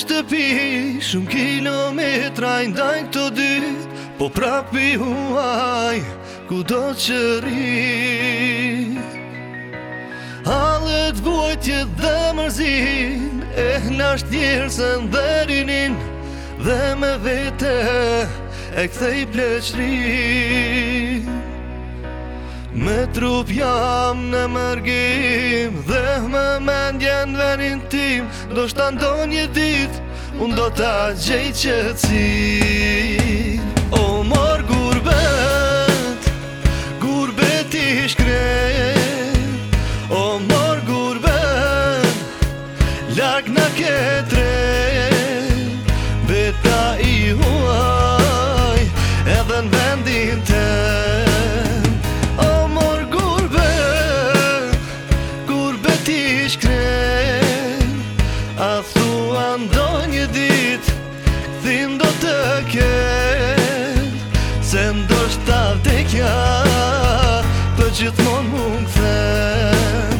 shtëpi Shumë kilometra i ndaj këto dy Po prapi huaj Ku do të qëri Halët vojtje dhe mërzin E eh, nashtë njërësën dhe rinin Dhe me vete E kthej pleçri Me trup jam në mërgim Dhe ndjen venin tim Do shtë andon një dit Unë do të gjej që cim Se më dërsh të vdekja Për gjithmon mund më më më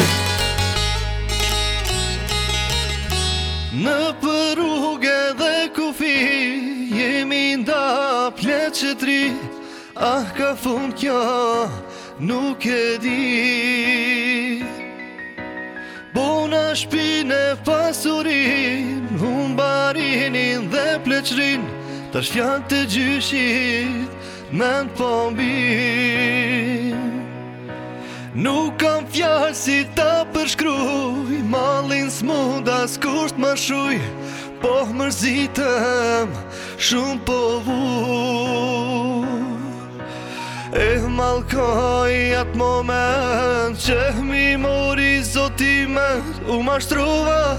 këthe Në përruge që Ah, ka fund kjo Nuk e di Bona shpin e pasurin Unë barinin dhe pleqrin Të shfjan të gjyshit Me në pombin Nuk kam fjallë si ta përshkruj Malin s'mund as kusht më shuj po mërzitëm, shumë po vu E malkoj atë moment, që mi mori zotimet U ma shtruva,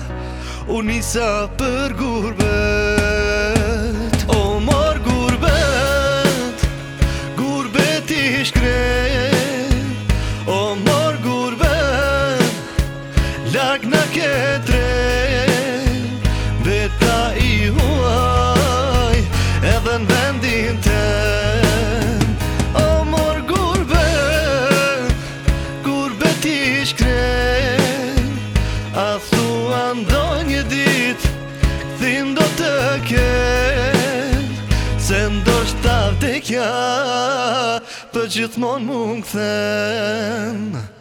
u nisa për gurbet O mor gurbet, gurbet i shkre vendin të O mor gurbe Gurbe ti shkre A thu ando një dit Këthin do të ket Se ndo shtav të kja Për gjithmon mund këthen